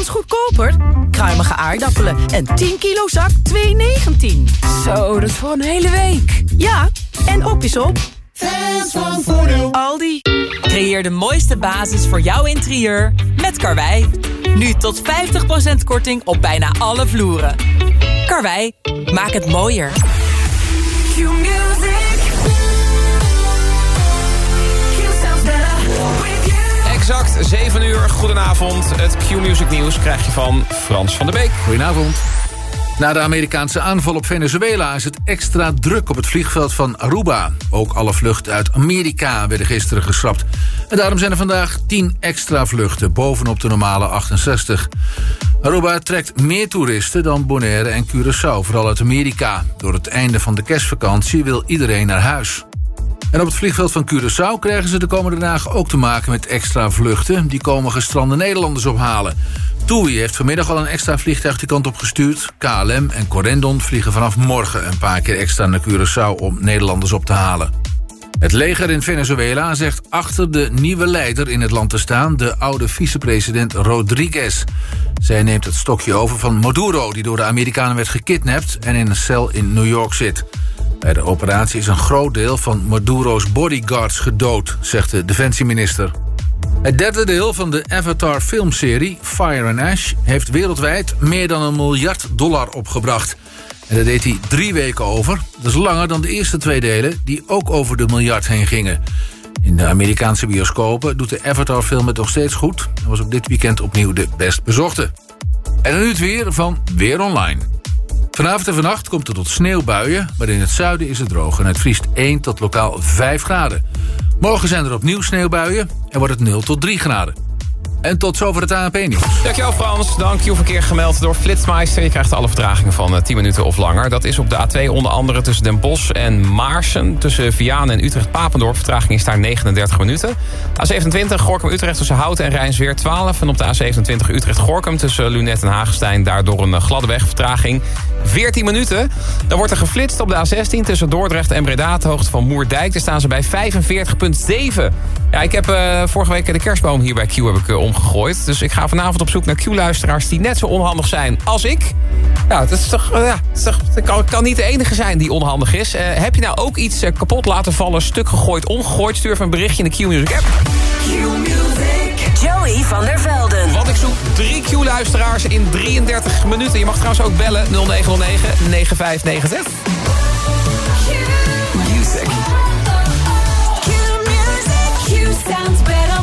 nergens goedkoper. Kruimige aardappelen en 10 kilo zak 2,19. Zo, dat is voor een hele week. Ja, en op is op. Fans van Voordeel. Aldi. Creëer de mooiste basis voor jouw interieur met Karwei. Nu tot 50% korting op bijna alle vloeren. Karwei, maak het mooier. Exact 7 uur, goedenavond. Het Q-Music nieuws krijg je van Frans van der Beek. Goedenavond. Na de Amerikaanse aanval op Venezuela is het extra druk op het vliegveld van Aruba. Ook alle vluchten uit Amerika werden gisteren geschrapt. En daarom zijn er vandaag 10 extra vluchten, bovenop de normale 68. Aruba trekt meer toeristen dan Bonaire en Curaçao, vooral uit Amerika. Door het einde van de kerstvakantie wil iedereen naar huis. En op het vliegveld van Curaçao krijgen ze de komende dagen ook te maken met extra vluchten. Die komen gestrande Nederlanders ophalen. TUI heeft vanmiddag al een extra vliegtuig die kant op gestuurd. KLM en Corendon vliegen vanaf morgen een paar keer extra naar Curaçao om Nederlanders op te halen. Het leger in Venezuela zegt achter de nieuwe leider in het land te staan... de oude vicepresident Rodriguez. Zij neemt het stokje over van Maduro... die door de Amerikanen werd gekidnapt en in een cel in New York zit. Bij de operatie is een groot deel van Maduro's bodyguards gedood... zegt de defensieminister. Het derde deel van de Avatar filmserie Fire and Ash... heeft wereldwijd meer dan een miljard dollar opgebracht... En daar deed hij drie weken over. Dat is langer dan de eerste twee delen, die ook over de miljard heen gingen. In de Amerikaanse bioscopen doet de Avatar-film het nog steeds goed. En was ook dit weekend opnieuw de best bezochte. En nu het weer van Weer Online. Vanavond en vannacht komt het tot sneeuwbuien, maar in het zuiden is het droog... en het vriest 1 tot lokaal 5 graden. Morgen zijn er opnieuw sneeuwbuien en wordt het 0 tot 3 graden. En tot zover het ANP-nieuws. Dankjewel Frans. Dank je verkeer gemeld door Flitsmeister. Je krijgt alle vertragingen van 10 minuten of langer. Dat is op de A2 onder andere tussen Den Bosch en Maarsen. Tussen Vianen en Utrecht-Papendorp. Vertraging is daar 39 minuten. A27 Gorkum-Utrecht tussen Houten en Rijnsweer 12. En op de A27 Utrecht-Gorkum tussen Lunet en Hagestein. Daardoor een gladde weg. Vertraging 14 minuten. Dan wordt er geflitst op de A16 tussen Dordrecht en Breda. De hoogte van Moerdijk. Daar staan ze bij 45,7. Ja, ik heb uh, vorige week de kerstboom hier bij Q heb ik, omgegooid. Dus ik ga vanavond op zoek naar Q-luisteraars die net zo onhandig zijn als ik. Nou, dat is toch, uh, ja, dat, is toch, dat kan, kan, niet de enige zijn die onhandig is. heb je nou ook iets kapot laten vallen, stuk gegooid, omgegooid? Stuur even een berichtje in de Q-Music app. Q-Music. Joey van der Velden. Want ik zoek drie Q-luisteraars in 33 minuten. Je mag trouwens ook bellen 0909 9596. Q-Music. Q-Music. Q sounds better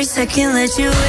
every second that you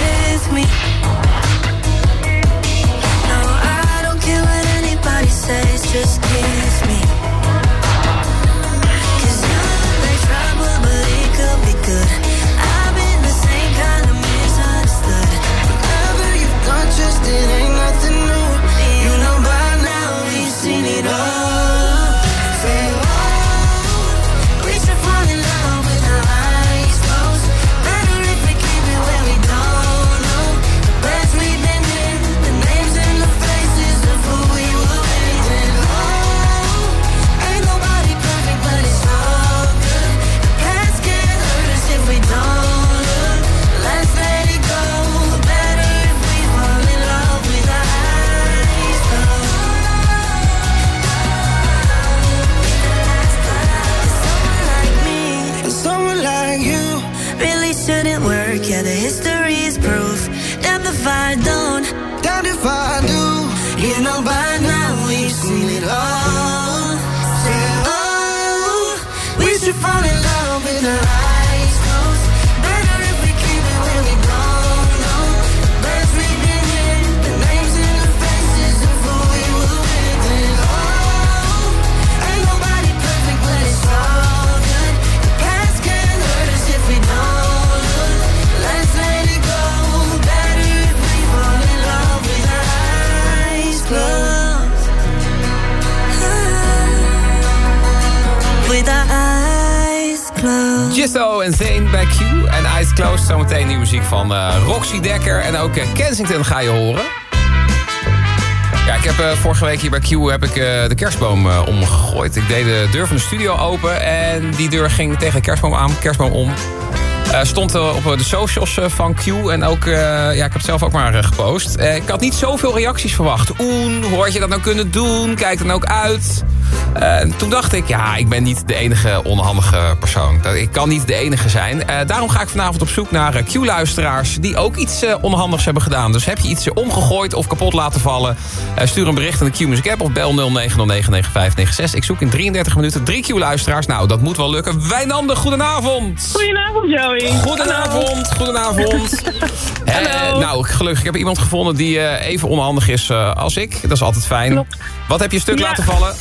Dekker. En ook eh, Kensington ga je horen. Ja, ik heb eh, vorige week hier bij Q heb ik, eh, de kerstboom omgegooid. Ik deed de deur van de studio open en die deur ging tegen de kerstboom aan, kerstboom om. Eh, stond eh, op de socials eh, van Q en ook, eh, ja, ik heb het zelf ook maar eh, gepost. Eh, ik had niet zoveel reacties verwacht. Oen, had je dat nou kunnen doen? Kijk dan ook uit. Eh, toen dacht ik, ja, ik ben niet de enige onhandige persoon. Ik kan niet de enige zijn. Eh, daarom ga ik vanavond op zoek naar eh, Q-luisteraars... die ook iets eh, onhandigs hebben gedaan. Dus heb je iets eh, omgegooid of kapot laten vallen... eh, stuur een bericht aan de Q-Music app of bel 09099596. Ik zoek in 33 minuten drie Q-luisteraars. Nou, dat moet wel lukken. Wijnanden, goedenavond. Goedenavond, Joey. Goedenavond, goedenavond. Eh, nou, gelukkig, ik heb iemand gevonden die eh, even onhandig is eh, als ik. Dat is altijd fijn. Klopt. Wat heb je stuk Ja. laten vallen?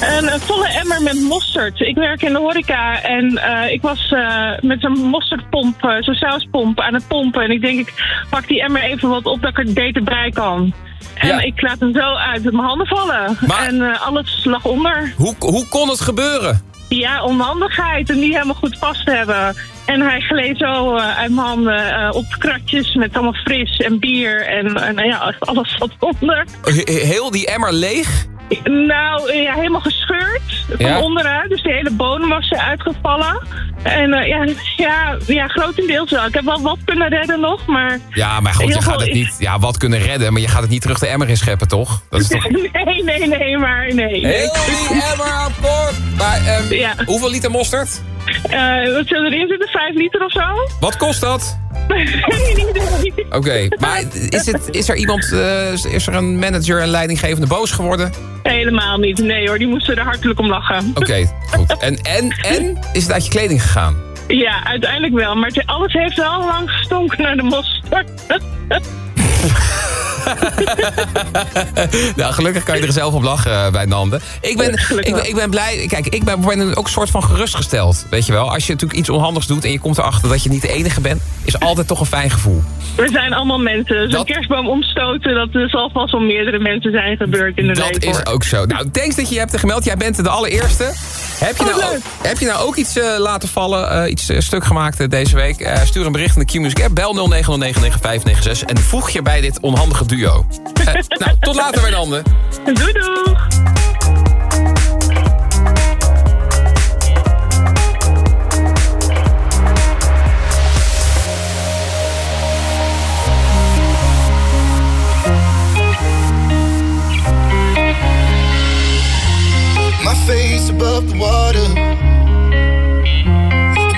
Een, een volle emmer met mosterd. Ik werk in de horeca en eh, ik was eh, met een mosterdpomp, eh, zo'n sauspomp, aan het pompen. En ik denk, ik pak die emmer even wat op dat ik er beter bij kan. En Ja. ik laat hem zo uit mijn handen vallen. Maar- En eh, alles lag onder. Hoe, hoe kon het gebeuren? Ja, onhandigheid en niet helemaal goed vast hebben. En hij gleed zo eh, uit mijn handen eh, op kratjes met allemaal fris en bier. En, en nou ja, alles zat onder. He- Heel die emmer leeg? Nou, eh, ja, helemaal gescheurd van Ja? onderuit. Dus de hele bodem was er uitgevallen. En eh, ja, ja, ja, grotendeels wel. Ik heb wel wat kunnen redden nog, maar... Ja, maar goed, je gaat het niet... Ja, wat kunnen redden, maar je gaat het niet terug de emmer in scheppen, toch? Dat is toch... Nee, nee, nee, maar nee. Heel die emmer aan boord. Maar, ehm, Ja. hoeveel liter mosterd? Eh, wat zullen erin zitten? Vijf liter of zo? Wat kost dat? Oké, maar is, het, is er iemand, eh, is er een manager en leidinggevende boos geworden? Helemaal niet. Nee hoor, die moesten er hartelijk om lachen. Oké, goed. En, en, en is het uit je kleding gegaan? Ja, uiteindelijk wel. Maar het- alles heeft wel lang gestonken naar de mosterd. nou, gelukkig kan je er zelf op lachen eh, bij Nande. Ik ben, ik, ben, ik ben blij. Kijk, ik ben, ben ook een soort van gerustgesteld. Weet je wel, als je natuurlijk iets onhandigs doet en je komt erachter dat je niet de enige bent, is altijd toch een fijn gevoel. We zijn allemaal mensen. Zo'n kerstboom omstoten, dat zal vast wel meerdere mensen zijn gebeurd in de Dat week. is ook zo. Nou, thanks dat je je hebt gemeld. Jij bent de allereerste. Heb je, Oh, nou, ook, heb je nou ook iets eh, laten vallen, eh, iets stuk gemaakt deze week? Stuur een bericht in de Q-Music app. Bel 09099596 en voeg je bij dit onhandige duo. Eh, nou, tot later, Wijnande. Doei doeg! My face above the water.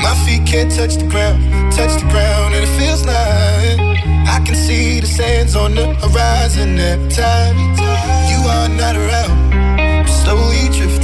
My feet can't touch the ground, touch the ground, and it feels like I can see the sands on the horizon every time you are not around. I'm slowly drifting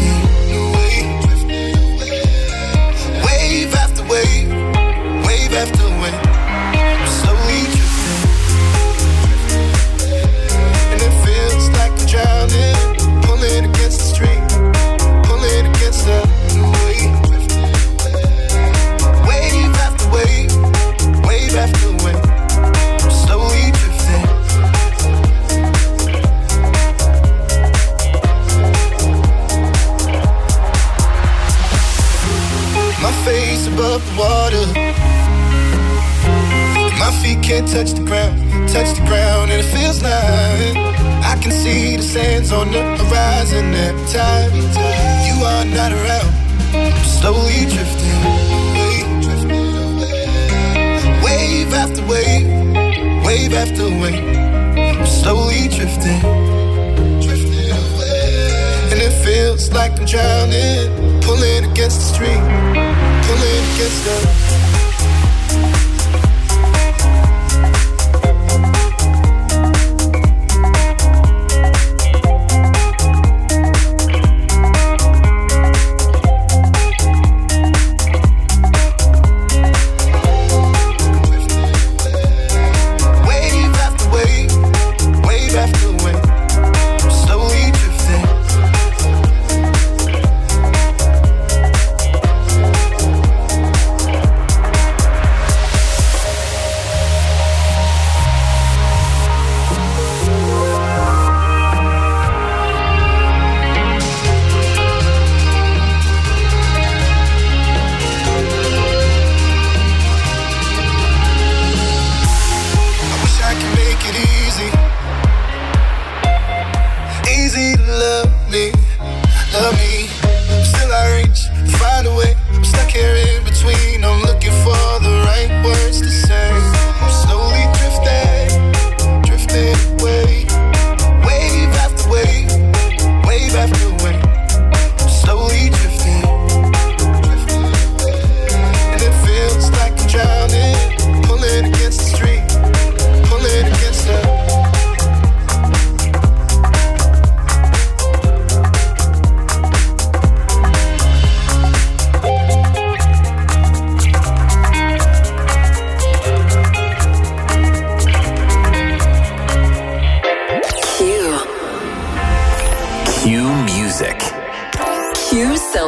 water. My feet can't touch the ground, touch the ground, and it feels like I can see the sands on the horizon every time you are not around. I'm slowly drifting away, wave after wave, wave after wave. I'm slowly drifting, and it feels like I'm drowning, pulling against the stream, till it gets.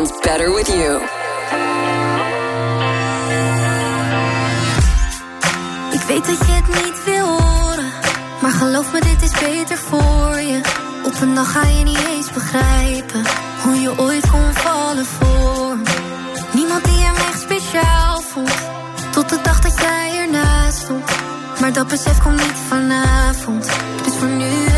Better with you. Ik weet dat je het niet wil horen, maar geloof me, dit is beter voor je. Op een dag ga je niet eens begrijpen hoe je ooit kon vallen voor. Niemand die hem echt speciaal vond, tot de dag dat jij ernaast stond. Maar dat besef komt niet vanavond. Dus voor nu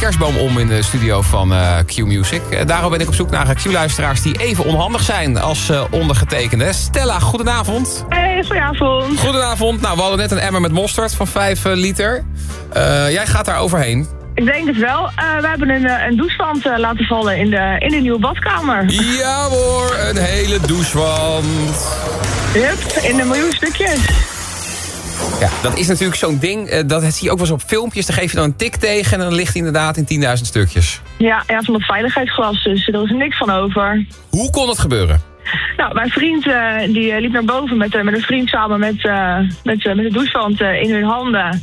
Kerstboom om in de studio van eh, Q Music. Eh, Daarom ben ik op zoek naar Q-luisteraars die even onhandig zijn als eh, ondergetekende. Stella, goedenavond. Hey, goedenavond. Goedenavond. Nou, we hadden net een emmer met mosterd van 5 liter. Jij gaat daar overheen. Ik denk het wel. We hebben een, een douchewand laten vallen in de, in de nieuwe badkamer. Ja hoor, een hele douchewand. Yep, in een miljoen stukjes. Ja, dat is natuurlijk zo'n ding. eh, dat zie je ook wel eens op filmpjes. Daar geef je dan een tik tegen en dan ligt hij inderdaad in 10.000 stukjes. Ja, ja, van het veiligheidsglas, dus er is niks van over. Hoe kon het gebeuren? Nou, mijn vriend eh, die eh, liep naar boven met, eh, met een vriend samen met, eh, met, met de douchewand eh, in hun handen.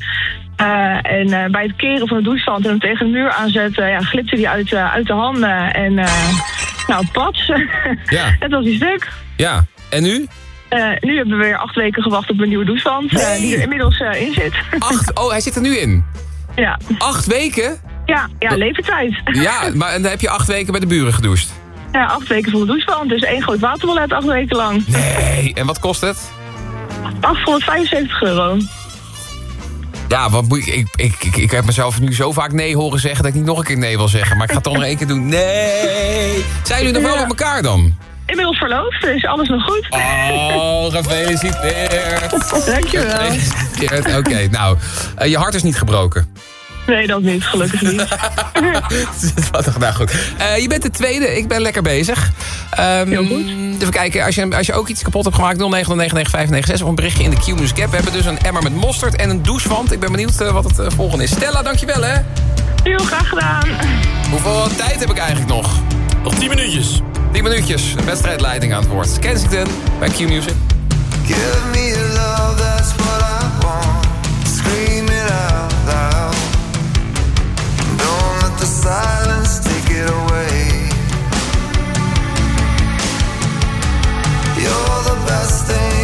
Eh, en eh, bij het keren van de douchewand en hem tegen de muur aanzetten, ja, glipte die uit, eh, uit de handen. En uh, nou, pats. Ja. Het was die stuk. Ja, en nu? Eh, nu hebben we weer acht weken gewacht op een nieuwe douchewand, eh, die er inmiddels eh, in zit. Acht, oh, hij zit er nu in. ja. Acht weken? Ja, ja, leeftijd. Ja, maar en dan heb je acht weken bij de buren gedoucht. Ja, acht weken voor de douchewand, dus één groot waterballet acht weken lang. Nee, en wat kost het? 875 euro. Ja, wat moet ik, ik, ik, ik, heb mezelf nu zo vaak nee horen zeggen dat ik niet nog een keer nee wil zeggen. Maar ik ga het toch nog één keer doen. Nee! Zijn jullie nog wel met elkaar dan? Inmiddels verloofd, dus alles nog goed. Oh, gefeliciteerd. Dankjewel. Gefeliciteerd. Oké, nou, eh, je hart is niet gebroken. Nee, dat niet, gelukkig niet. Wat toch nou goed. Eh, je bent de tweede, ik ben lekker bezig. Ehm, Heel goed. Even kijken, als je, als je ook iets kapot hebt gemaakt... 09099596 of een berichtje in de Q-Music app. We hebben dus een emmer met mosterd en een douchewand. Ik ben benieuwd eh, wat het volgende is. Stella, dankjewel hè. Heel graag gedaan. Hoeveel tijd heb ik eigenlijk nog? Nog 10 minuutjes. 10 minuutjes, wedstrijdleiding aan het woord. Kensington bij Q-Music. Give me your love, that's what I want. Scream it out loud. Don't let the silence take it away. You're the best thing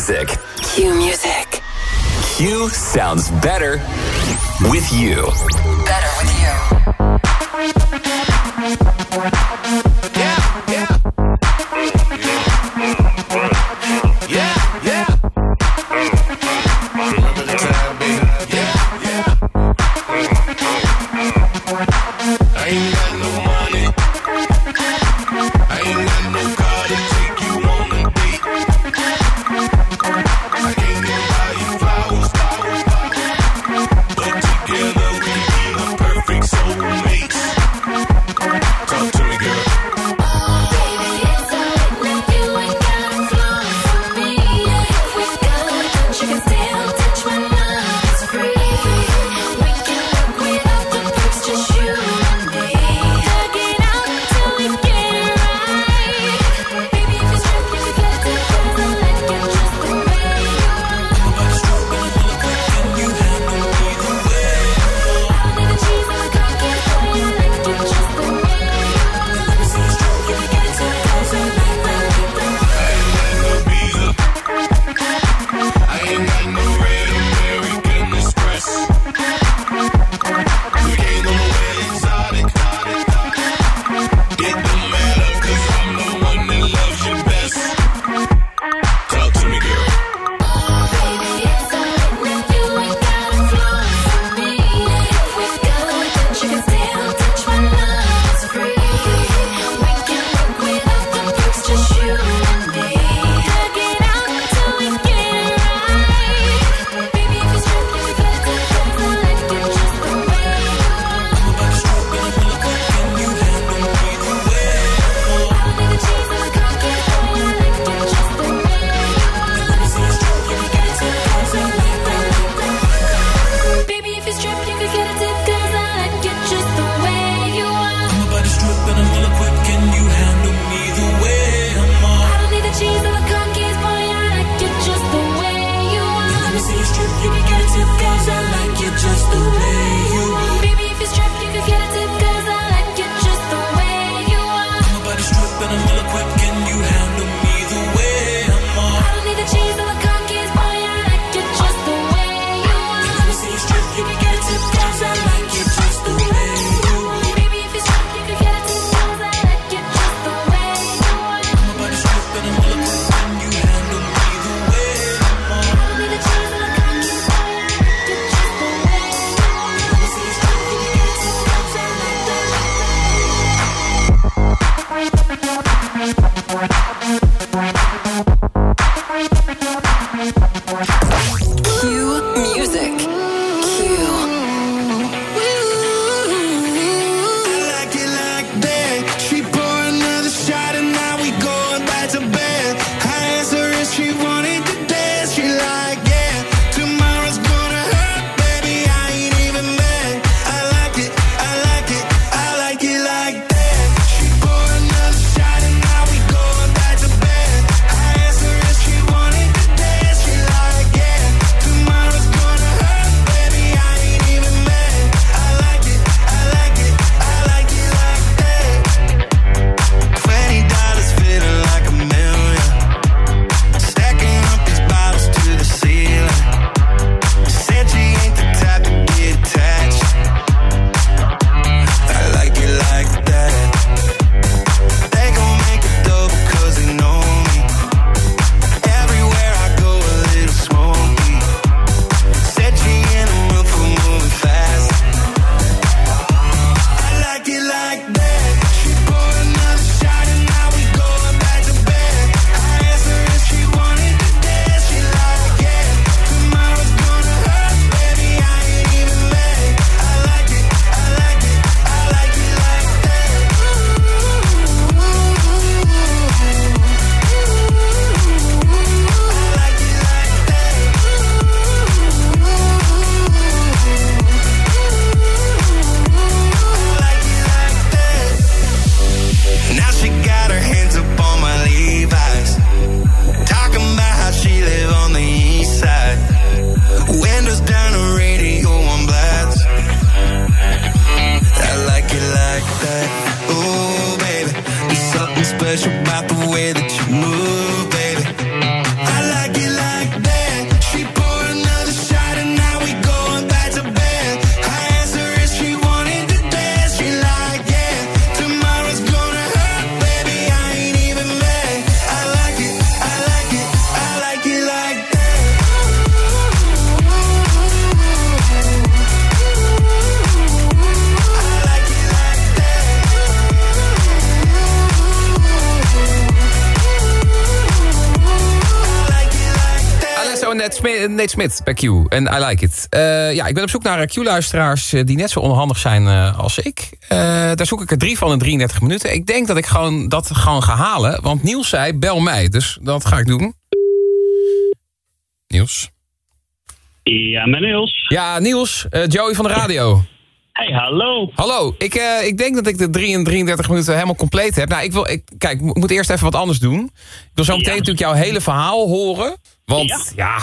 music. Q music. Q sounds better with you. Better with you. Nee, Nate Smit bij Q. En I like it. Eh, ja, ik ben op zoek naar Q-luisteraars eh, die net zo onhandig zijn eh, als ik. Eh, daar zoek ik er drie van in 33 minuten. Ik denk dat ik gewoon dat gewoon ga halen. Want Niels zei, bel mij. Dus dat ga ik doen. Niels. Ja, met Niels. Ja, Niels. eh, Joey van de radio. Hey, hallo. Hallo, ik, eh, ik denk dat ik de 3 en 33 minuten helemaal compleet heb. Nou, ik wil, ik, kijk, ik moet eerst even wat anders doen. Ik wil zo meteen Ja. natuurlijk jouw hele verhaal horen. Want, ja...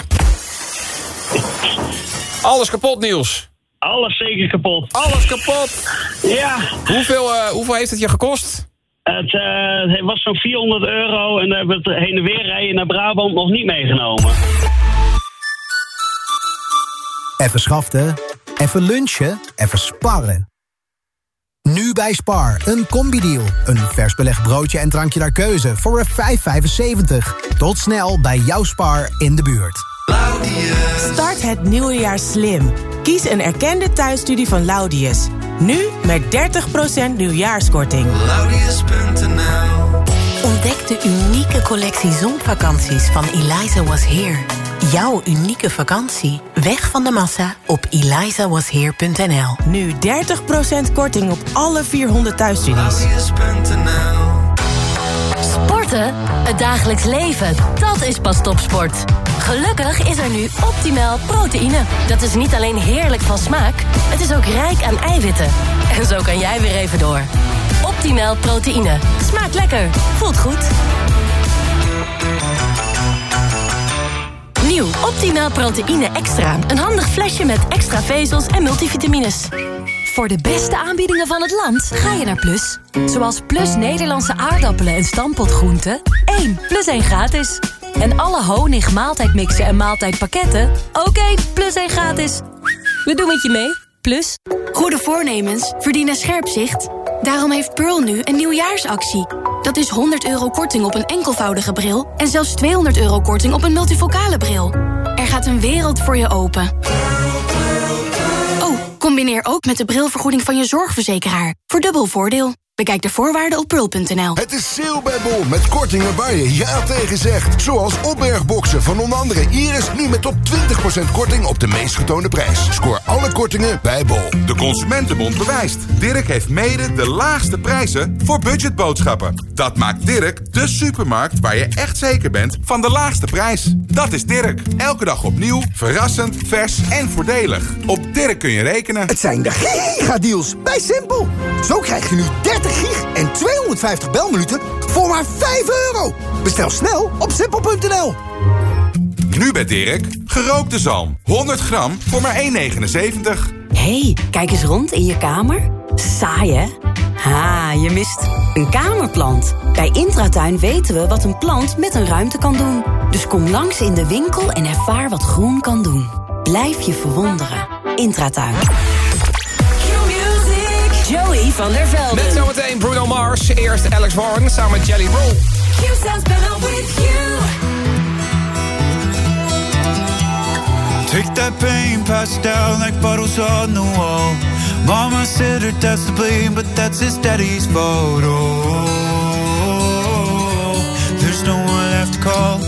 Alles kapot, Niels. Alles zeker kapot. Alles kapot. Ja. Hoeveel, eh, hoeveel heeft het je gekost? Het, eh, het was zo'n 400 euro en daar hebben we het heen en weer rijden naar Brabant nog niet meegenomen. Even schaften, even lunchen, even sparren. Nu bij Spar, een combi-deal. Een vers belegd broodje en drankje naar keuze voor een 5,75. Tot snel bij jouw Spar in de buurt. Start het nieuwe jaar slim. Kies een erkende thuisstudie van Laudius. Nu met 30% nieuwjaarskorting. Ontdek de unieke collectie zonvakanties van Eliza Was Here. Jouw unieke vakantie. Weg van de massa op elizawasheer.nl. Nu 30% korting op alle 400 thuisstudies. Sporten? Het dagelijks leven, dat is pas topsport. Gelukkig is er nu optimaal proteïne. Dat is niet alleen heerlijk van smaak, het is ook rijk aan eiwitten. En zo kan jij weer even door. Optimaal proteïne. Smaakt lekker, voelt goed. Nieuw Optimaal proteïne extra. Een handig flesje met extra vezels en multivitamines. Voor de beste aanbiedingen van het land ga je naar Plus. Zoals Plus Nederlandse aardappelen en stampotgroenten. 1 plus 1 gratis. En alle honig, maaltijdmixen en maaltijdpakketten. Oké, plus 1 gratis. We doen het je mee. Plus. Goede voornemens verdienen scherp zicht. Daarom heeft Pearl nu een nieuwjaarsactie. Dat is 100 euro korting op een enkelvoudige bril... en zelfs 200 euro korting op een multifocale bril. Er gaat een wereld voor je open. Oh, combineer ook met de brilvergoeding van je zorgverzekeraar. Voor dubbel voordeel. Bekijk de voorwaarden op pearl.nl. Het is sale bij Bol met kortingen waar je ja tegen zegt. Zoals opbergboxen van onder andere Iris nu met tot 20% korting op de meest getoonde prijs. Scoor alle kortingen bij Bol. De Consumentenbond bewijst. Dirk heeft mede de laagste prijzen voor budgetboodschappen. Dat maakt Dirk de supermarkt waar je echt zeker bent van de laagste prijs. Dat is Dirk. Elke dag opnieuw, verrassend, vers en voordelig. Op Dirk kun je rekenen. Het zijn de gigadeals bij Simpel. Zo krijg je nu 30 gig en 250 belminuten voor maar 5 euro. Bestel snel op simpel.nl. Nu bij Dirk, gerookte zalm. 100 gram voor maar 1,79. hey, kijk eens rond in je kamer. Saai, hè? Ha, je mist een kamerplant. Bij Intratuin weten we wat een plant met een ruimte kan doen. Dus kom langs in de winkel en ervaar wat groen kan doen. Blijf je verwonderen. Intratuin. Joey van der Velden. Met zometeen Bruno Mars. Eerst Alex Warren samen met Jelly Roll. Q sounds better with you. Take that pain, pass it down like bottles on the wall. Mama said her dad's to blame, but that's his daddy's fault. Oh, there's no one left to call.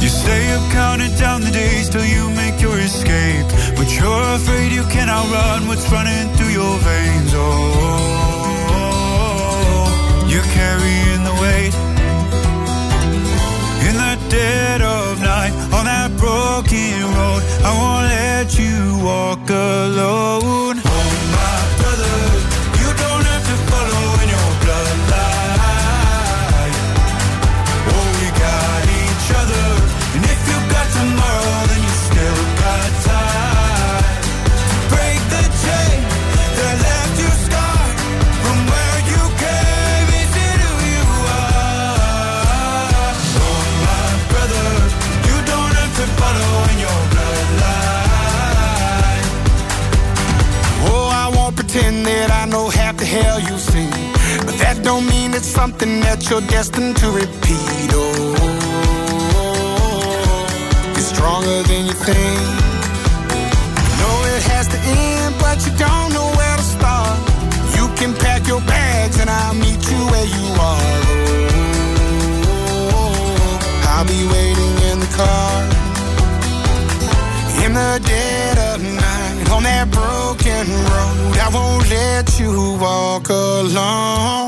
You stay up counting down the days till you make your escape. Afraid you cannot run what's running through your veins. Oh, you're carrying the weight. In the dead of night, on that broken road, I won't let you walk alone. It's something that you're destined to repeat. Oh, you're stronger than you think. Know it has to end, but you don't know where to start. You can pack your bags and I'll meet you where you are. Oh, I'll be waiting in the car. In the dead of night on that broken road. I won't let you walk alone.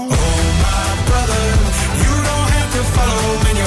Follow in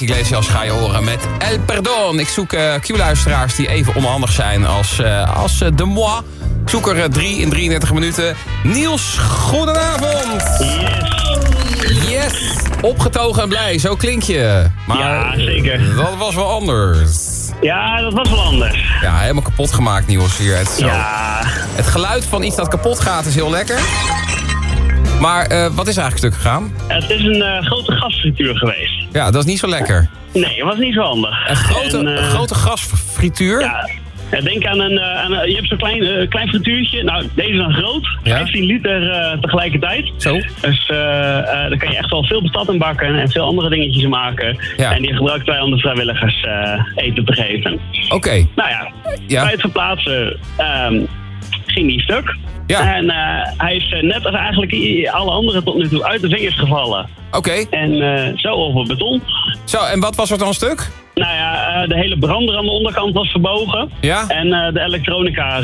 Enrique Iglesias ga je horen met El Perdon. Ik zoek eh, Q-luisteraars die even onhandig zijn als, eh, als eh, de moi. Ik zoek er drie in 33 minuten. Niels, goedenavond. Yes. Yes. Opgetogen en blij, zo klink je. Maar Ja, zeker. dat was wel anders. Ja, dat was wel anders. Ja, helemaal kapot gemaakt, Niels, hier. Het, zo- Ja. het geluid van iets dat kapot gaat is heel lekker. Maar wat is er eigenlijk stuk gegaan? Het is een grote gasfrituur geweest. Ja, dat is niet zo lekker. Nee, het was niet zo handig. Een grote, En, eh, grote gasfrituur? Ja. Denk aan een, eh, aan een- je hebt zo'n klein, eh, klein frituurtje. Nou, deze is dan groot. Ja. 15 liter tegelijkertijd. Zo. Dus daar kan je echt wel veel patat in bakken en veel andere dingetjes in maken. Ja. En die gebruiken wij om de vrijwilligers eten te geven. Oké. Nou ja, Ja. bij het verplaatsen ehm, ging die stuk. Ja. En eh, hij is eh, net als eigenlijk alle anderen tot nu toe uit de vingers gevallen. Oké. En eh, zo over beton. Zo, en wat was er dan stuk? Nou ja, de hele brander aan de onderkant was verbogen. Ja. En de elektronica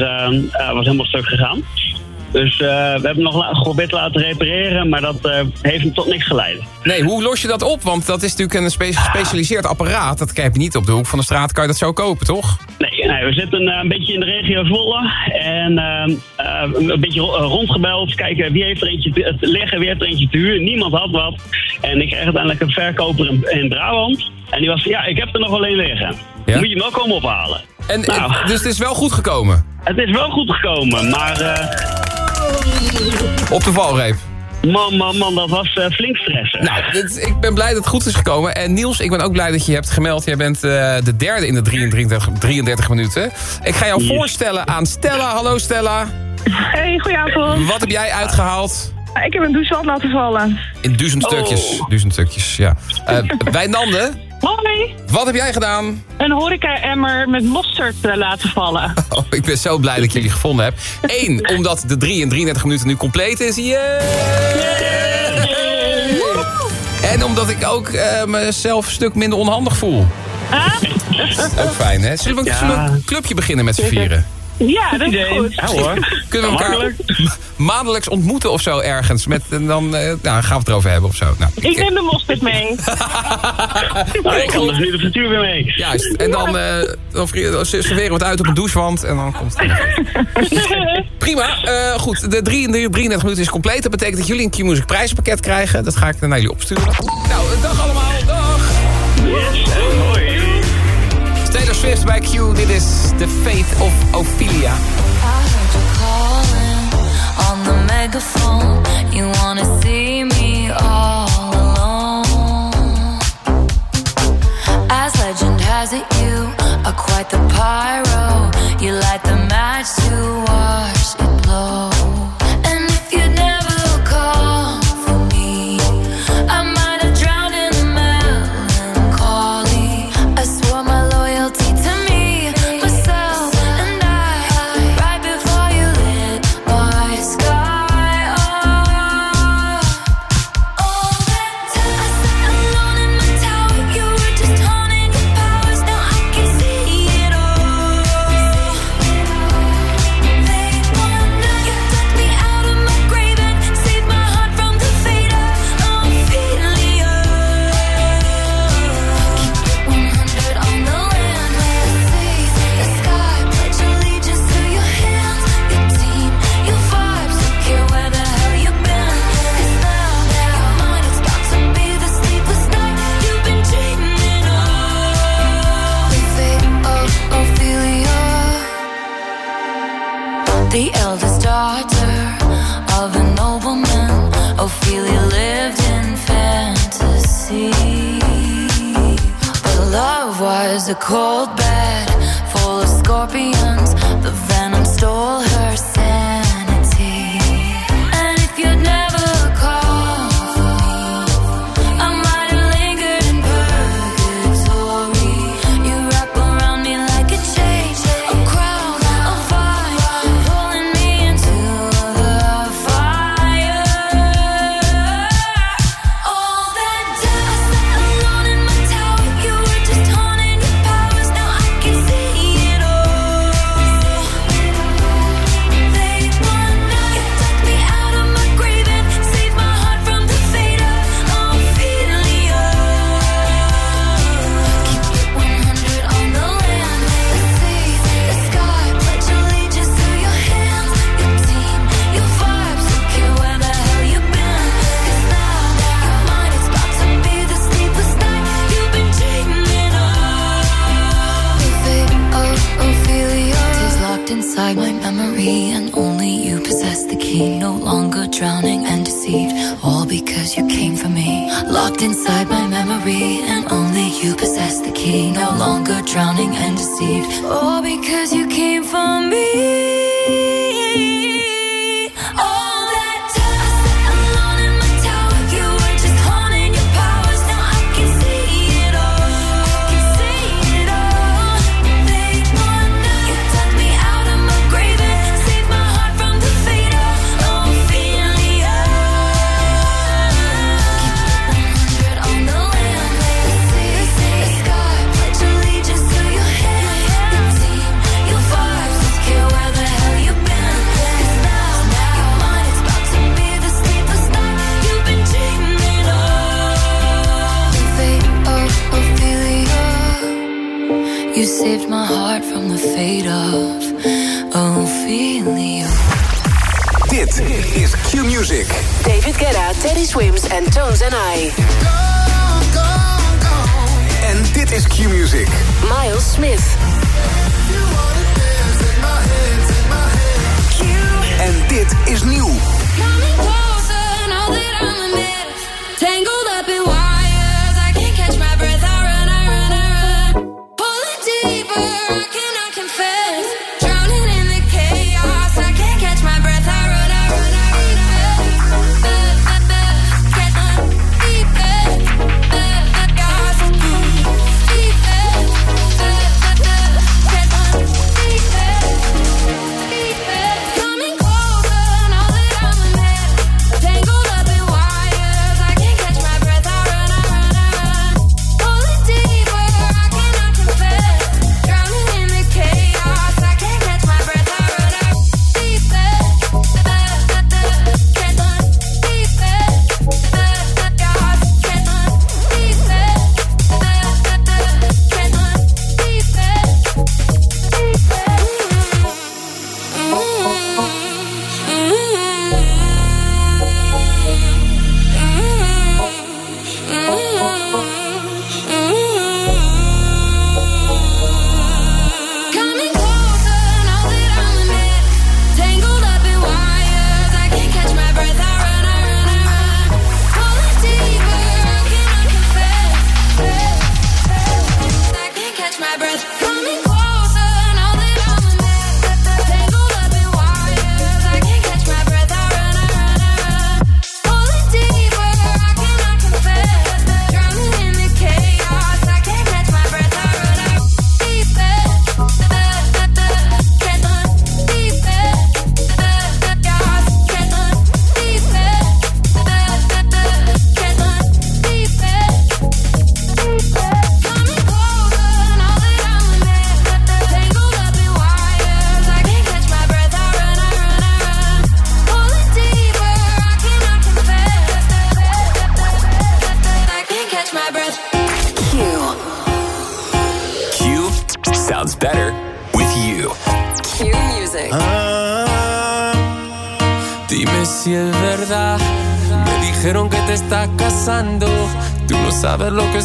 was helemaal stuk gegaan. Dus eh, we hebben hem nog geprobeerd te laten repareren, maar dat eh, heeft hem tot niks geleid. Nee, hoe los je dat op? Want dat is natuurlijk een spe- gespecialiseerd apparaat. Dat heb je niet op de hoek van de straat, kan je dat zo kopen, toch? Nee, nee we zitten eh, een beetje in de regio Zwolle. En een beetje ro- rondgebeld. Kijken wie heeft er eentje te, liggen, wie heeft er eentje te huur. Niemand had wat. En ik kreeg uiteindelijk een verkoper in, in Brabant. En die was van, ja, ik heb er nog alleen liggen. Ja? Moet je hem wel komen ophalen. En, Nou. dus het is wel goed gekomen? Het is wel goed gekomen, maar Op de valreep? man, man, man, dat was eh, flink stressen. Nou, dit- ik ben blij dat het goed is gekomen. En Niels, ik ben ook blij dat je hebt gemeld. Jij bent eh, de derde in de 33, 33 minuten. Ik ga jou Yes. voorstellen aan Stella. Hallo Stella. Hey, goedenavond. Wat heb jij uitgehaald? Ik heb een douchewand laten vallen. In duizend Oh. stukjes. Duizend stukjes, ja. Eh Wijnande, Hoi. wat heb jij gedaan? Een horeca-emmer met mosterd eh, laten vallen. Oh, ik ben zo blij dat ik jullie gevonden heb. Eén, omdat de 3 in 33 minuten nu compleet is. Yeah! En omdat ik ook eh, mezelf een stuk minder onhandig voel. Ah? Ook fijn, hè? Zullen we, Ja. zullen we een clubje beginnen met z'n vieren? Ja, dat is goed. Ja hoor. Kunnen we elkaar maandelijks ontmoeten of zo ergens? Met, en dan eh, nou, gaan we het erover hebben of zo. Nou, Ik neem de mosterd mee. Nou, ik kan dus nu de frituur weer mee. Juist. En dan, eh, dan vri- dan serveren we het uit op een douchewand. En dan komt het Prima. Eh, goed, de 33 minuten is compleet. Dat betekent dat jullie een Q-Music prijzenpakket krijgen. Dat ga ik naar jullie opsturen. Nou, dag allemaal. Swift bij Q. Dit is The Faith of Ophelia. calling on the megaphone. You wanna see me all alone. As legend has it, you are quite the pyro. You light the match to watch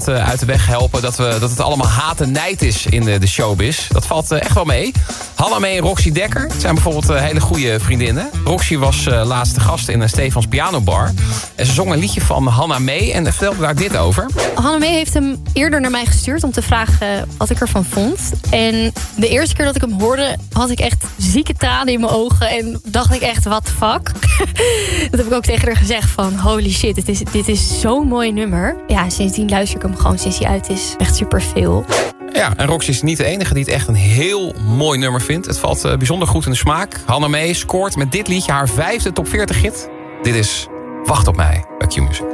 Uit de weg helpen... dat, we, dat het allemaal haat nijd is in de, de showbiz. Dat valt eh, echt wel mee. Hanna Mee en Roxy Dekker zijn bijvoorbeeld eh, hele goede vriendinnen. Roxy was eh, laatste gast in een Stefans Pianobar. En ze zong een liedje van Hanna Mee en vertelde daar dit over. Hannemee heeft hem eerder naar mij gestuurd om te vragen wat ik ervan vond. En de eerste keer dat ik hem hoorde, had ik echt zieke tranen in mijn ogen. En dacht ik echt, the fuck? dat heb ik ook tegen haar gezegd van, holy shit, dit is, dit is zo'n mooi nummer. Ja, sindsdien luister ik hem gewoon sinds hij uit is. Echt superveel. Ja, en Roxy is niet de enige die het echt een heel mooi nummer vindt. Het valt eh, bijzonder goed in de smaak. Hanna Mee scoort met dit liedje haar vijfde top 40 hit. Dit is Wacht op mij bij Q-Music.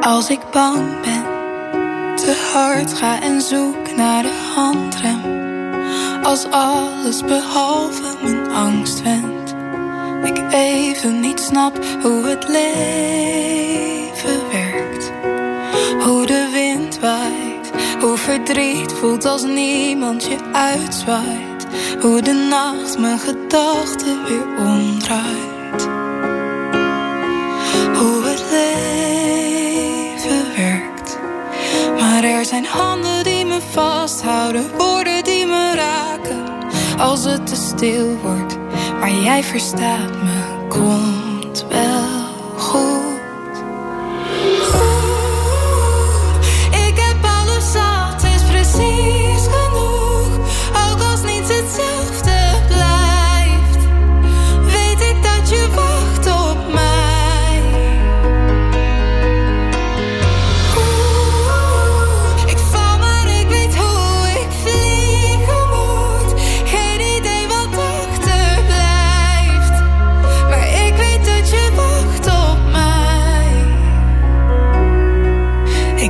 Als ik bang ben, te hard ga en zoek naar de handrem. Als alles behalve mijn angst wendt. Ik even niet snap hoe het leven werkt. Hoe de wind waait, hoe verdriet voelt als niemand je uitzwaait. Hoe de nacht mijn gedachten weer omdraait. Hoe het leven werkt. Maar er zijn handen die me vasthouden, woorden die me raken. Als het te stil wordt, maar jij verstaat me, komt wel goed.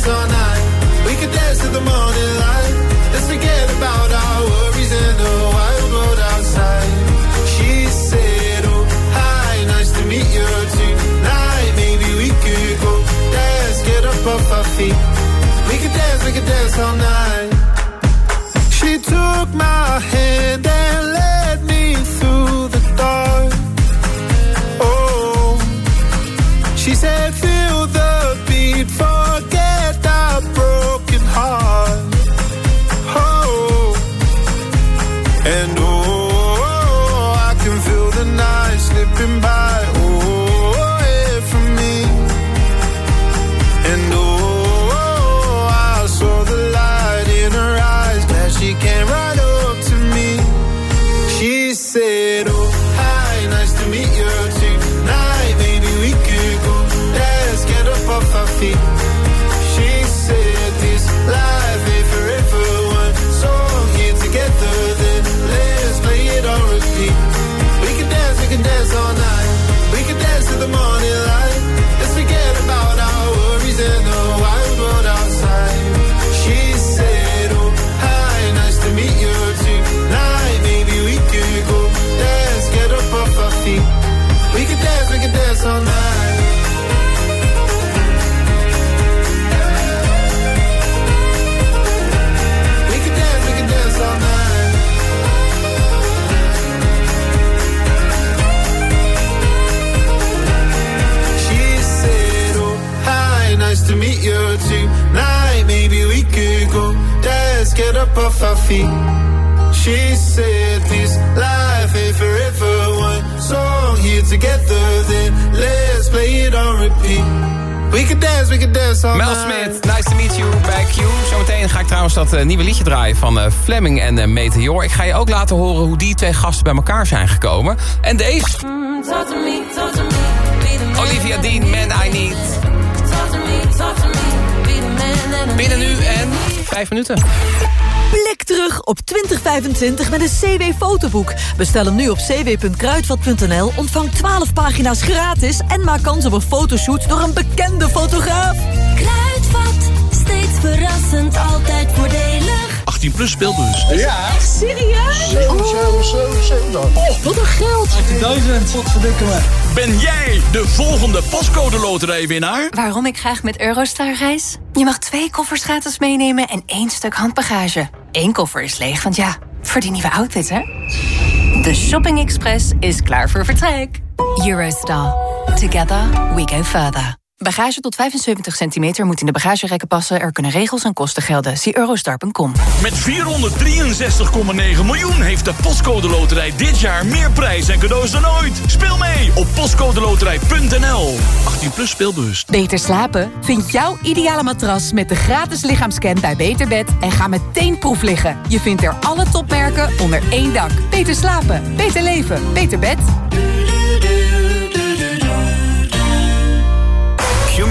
dance, all night. We could dance to the morning light. Let's forget about our worries and the wild world outside. She said, Oh, hi, nice to meet you tonight. Maybe we could go dance, get up off our feet. We could dance, we could dance all night. She took my hand and dat eh, nieuwe liedje draaien van eh, Fleming en eh, Meteor. Ik ga je ook laten horen hoe die twee gasten bij elkaar zijn gekomen. En deze, Mm, Olivia Dean, Man I Need. Binnen nu en vijf minuten. Blik terug op 2025 met een CW-fotoboek. Bestel hem nu op cw.kruidvat.nl, ontvang 12 pagina's gratis... en maak kans op een fotoshoot door een bekende fotograaf. Verrassend, altijd voordelig. 18 plus speelbus. Echt serieus? Oh, wat een geld. 18.000, wat verdikken me. Ben jij de volgende pascode loterijwinnaar? Waarom ik graag met Eurostar reis? Je mag twee koffers gratis meenemen en één stuk handbagage. Eén koffer is leeg, want ja, voor die nieuwe outfit, hè? De Shopping Express is klaar voor vertrek. Eurostar. Together we go further. Bagage tot 75 centimeter moet in de bagagerekken passen. Er kunnen regels en kosten gelden. Zie eurostar.com. Met 463,9 miljoen heeft de Postcode Loterij dit jaar meer prijs en cadeaus dan ooit. Speel mee op postcodeloterij.nl. 18 plus speelbewust. Beter slapen? Vind jouw ideale matras met de gratis lichaamscan bij Beterbed... en ga meteen proef liggen. Je vindt er alle topmerken onder één dak. Beter slapen, beter leven, beter bed.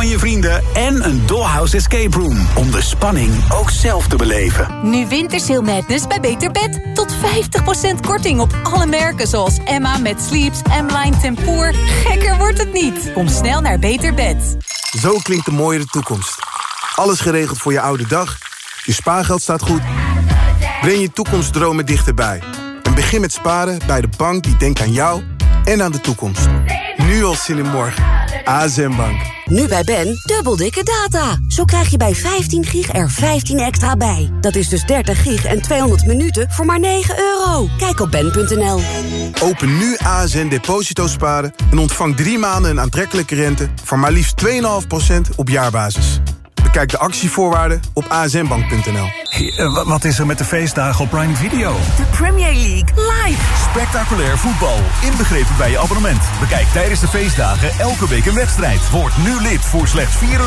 en je vrienden en een Dollhouse Escape Room om de spanning ook zelf te beleven. Nu Wintersail Madness bij Beter Bed. Tot 50% korting op alle merken zoals Emma met Sleeps, M-Line Tempoor. Gekker wordt het niet. Kom snel naar Beter Bed. Zo klinkt de mooiere toekomst. Alles geregeld voor je oude dag. Je spaargeld staat goed. Breng je toekomstdromen dichterbij. En begin met sparen bij de bank die denkt aan jou en aan de toekomst. Nu al zin in morgen. ASM Bank. Nu bij Ben, dubbel dikke data. Zo krijg je bij 15 gig er 15 extra bij. Dat is dus 30 gig en 200 minuten voor maar 9 euro. Kijk op ben.nl. Open nu ASN Deposito Sparen en ontvang drie maanden een aantrekkelijke rente van maar liefst 2,5% op jaarbasis. Bekijk de actievoorwaarden op asmbank.nl. eh, wat is er met de feestdagen op Prime Video? De Premier League live. Spectaculair voetbal, inbegrepen bij je abonnement. Bekijk tijdens de feestdagen elke week een wedstrijd. Word nu lid voor slechts 4